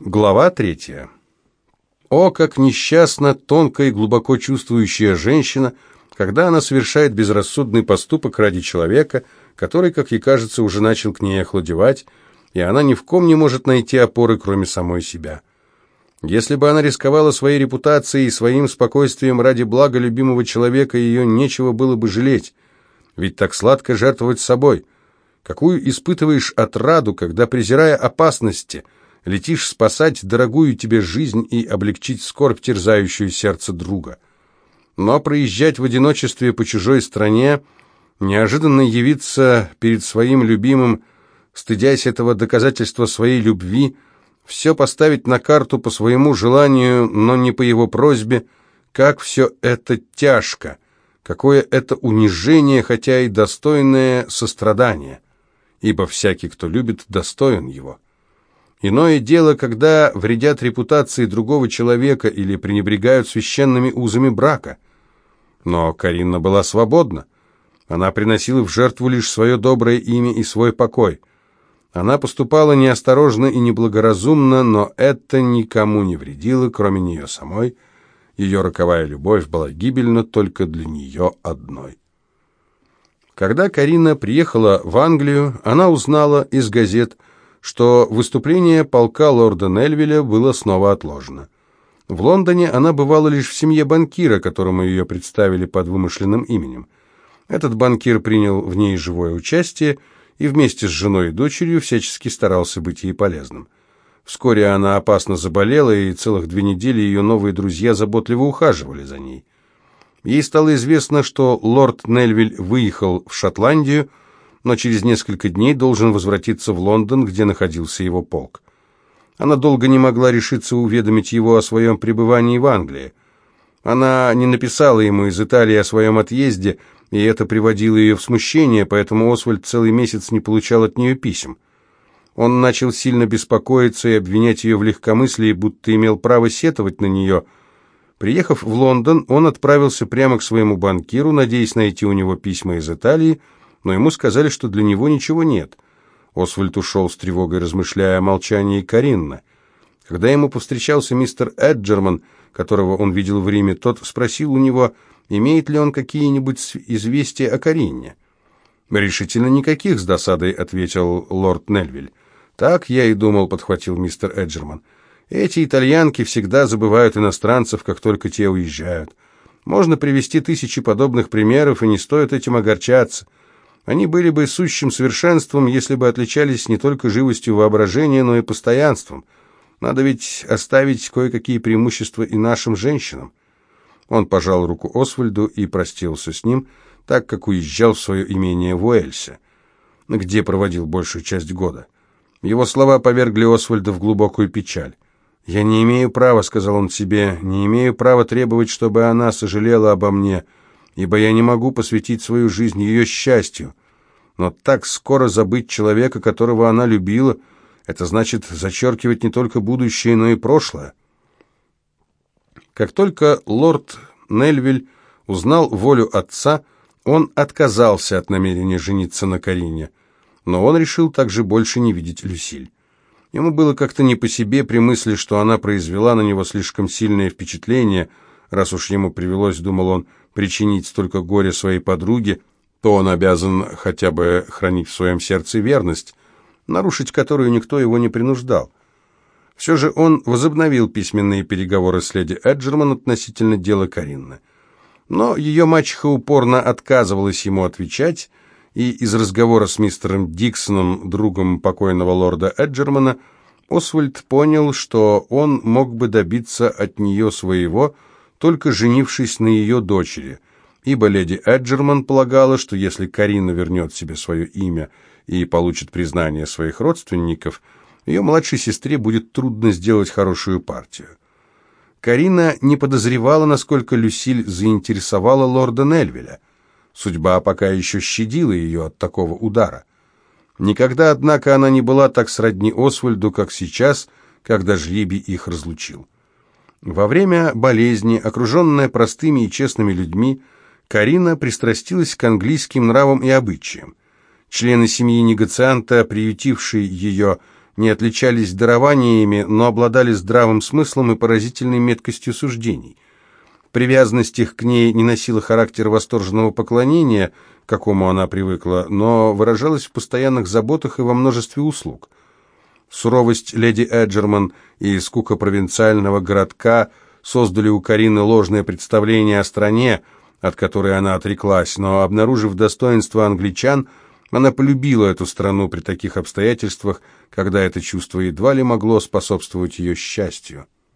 Глава третья. О, как несчастна тонкая и глубоко чувствующая женщина, когда она совершает безрассудный поступок ради человека, который, как ей кажется, уже начал к ней охладевать, и она ни в ком не может найти опоры, кроме самой себя. Если бы она рисковала своей репутацией и своим спокойствием ради блага любимого человека, ее нечего было бы жалеть. Ведь так сладко жертвовать собой. Какую испытываешь отраду, когда, презирая опасности, летишь спасать дорогую тебе жизнь и облегчить скорбь, терзающую сердце друга. Но проезжать в одиночестве по чужой стране, неожиданно явиться перед своим любимым, стыдясь этого доказательства своей любви, все поставить на карту по своему желанию, но не по его просьбе, как все это тяжко, какое это унижение, хотя и достойное сострадание, ибо всякий, кто любит, достоин его. Иное дело, когда вредят репутации другого человека или пренебрегают священными узами брака. Но Карина была свободна. Она приносила в жертву лишь свое доброе имя и свой покой. Она поступала неосторожно и неблагоразумно, но это никому не вредило, кроме нее самой. Ее роковая любовь была гибельна только для нее одной. Когда Карина приехала в Англию, она узнала из газет – что выступление полка лорда Нельвиля было снова отложено. В Лондоне она бывала лишь в семье банкира, которому ее представили под вымышленным именем. Этот банкир принял в ней живое участие и вместе с женой и дочерью всячески старался быть ей полезным. Вскоре она опасно заболела, и целых две недели ее новые друзья заботливо ухаживали за ней. Ей стало известно, что лорд Нельвиль выехал в Шотландию, но через несколько дней должен возвратиться в Лондон, где находился его полк. Она долго не могла решиться уведомить его о своем пребывании в Англии. Она не написала ему из Италии о своем отъезде, и это приводило ее в смущение, поэтому Освальд целый месяц не получал от нее писем. Он начал сильно беспокоиться и обвинять ее в легкомыслии, будто имел право сетовать на нее. Приехав в Лондон, он отправился прямо к своему банкиру, надеясь найти у него письма из Италии, но ему сказали, что для него ничего нет. Освальд ушел с тревогой, размышляя о молчании Каринны. Когда ему повстречался мистер Эджерман, которого он видел в Риме, тот спросил у него, имеет ли он какие-нибудь известия о Каринне. «Решительно никаких», — с досадой ответил лорд Нельвиль. «Так я и думал», — подхватил мистер Эджерман. «Эти итальянки всегда забывают иностранцев, как только те уезжают. Можно привести тысячи подобных примеров, и не стоит этим огорчаться. Они были бы сущим совершенством, если бы отличались не только живостью воображения, но и постоянством. Надо ведь оставить кое-какие преимущества и нашим женщинам. Он пожал руку Освальду и простился с ним, так как уезжал в свое имение в Уэльсе, где проводил большую часть года. Его слова повергли Освальда в глубокую печаль. «Я не имею права», — сказал он себе, — «не имею права требовать, чтобы она сожалела обо мне» ибо я не могу посвятить свою жизнь ее счастью. Но так скоро забыть человека, которого она любила, это значит зачеркивать не только будущее, но и прошлое. Как только лорд Нельвиль узнал волю отца, он отказался от намерения жениться на Карине, но он решил также больше не видеть Люсиль. Ему было как-то не по себе при мысли, что она произвела на него слишком сильное впечатление, раз уж ему привелось, думал он, причинить столько горя своей подруге, то он обязан хотя бы хранить в своем сердце верность, нарушить которую никто его не принуждал. Все же он возобновил письменные переговоры с леди Эджерман относительно дела Каринны. Но ее мачеха упорно отказывалась ему отвечать, и из разговора с мистером Диксоном, другом покойного лорда Эджермана, Освальд понял, что он мог бы добиться от нее своего – только женившись на ее дочери, ибо леди Эджерман полагала, что если Карина вернет себе свое имя и получит признание своих родственников, ее младшей сестре будет трудно сделать хорошую партию. Карина не подозревала, насколько Люсиль заинтересовала лорда Нельвеля. Судьба пока еще щадила ее от такого удара. Никогда, однако, она не была так сродни Освальду, как сейчас, когда жребий их разлучил. Во время болезни, окруженная простыми и честными людьми, Карина пристрастилась к английским нравам и обычаям. Члены семьи негацианта, приютившие ее, не отличались дарованиями, но обладали здравым смыслом и поразительной меткостью суждений. Привязанность их к ней не носила характер восторженного поклонения, к какому она привыкла, но выражалась в постоянных заботах и во множестве услуг. Суровость леди Эджерман и скука провинциального городка создали у Карины ложное представление о стране, от которой она отреклась, но, обнаружив достоинство англичан, она полюбила эту страну при таких обстоятельствах, когда это чувство едва ли могло способствовать ее счастью.